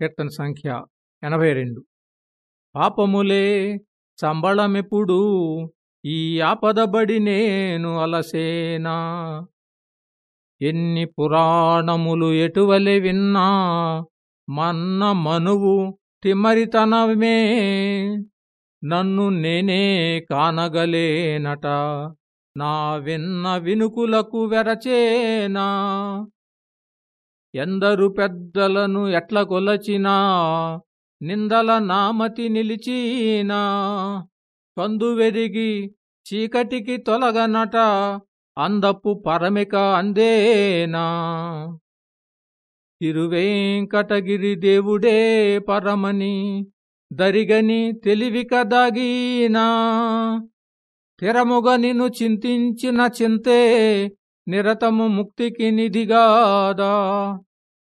కీర్తన సంఖ్య ఎనభై రెండు. పాపములే సంబళమెప్పుడు ఈ ఆపదబడి నేను అలసేనా? ఎన్ని పురాణములు ఎటువలె విన్నా మన్న మనువు తిమ్మరితనమే. నన్ను నేనే కానగలేనట నా విన్న వినుకులకు వెరచేనా? ఎందరు పెద్దలను ఎట్ల కొలచినా నిందల నామతి నిలిచీనా కందువెరిగి చీకటికి తొలగనట అందపు పరమిక అందేనా. తిరువేంకటగిరి దేవుడే పరమని దరిగని తెలివిక దాగీనా. తిరముగ నిన్ను చింతించిన చింతే నిరతము ముక్తికి నిధిగాదా.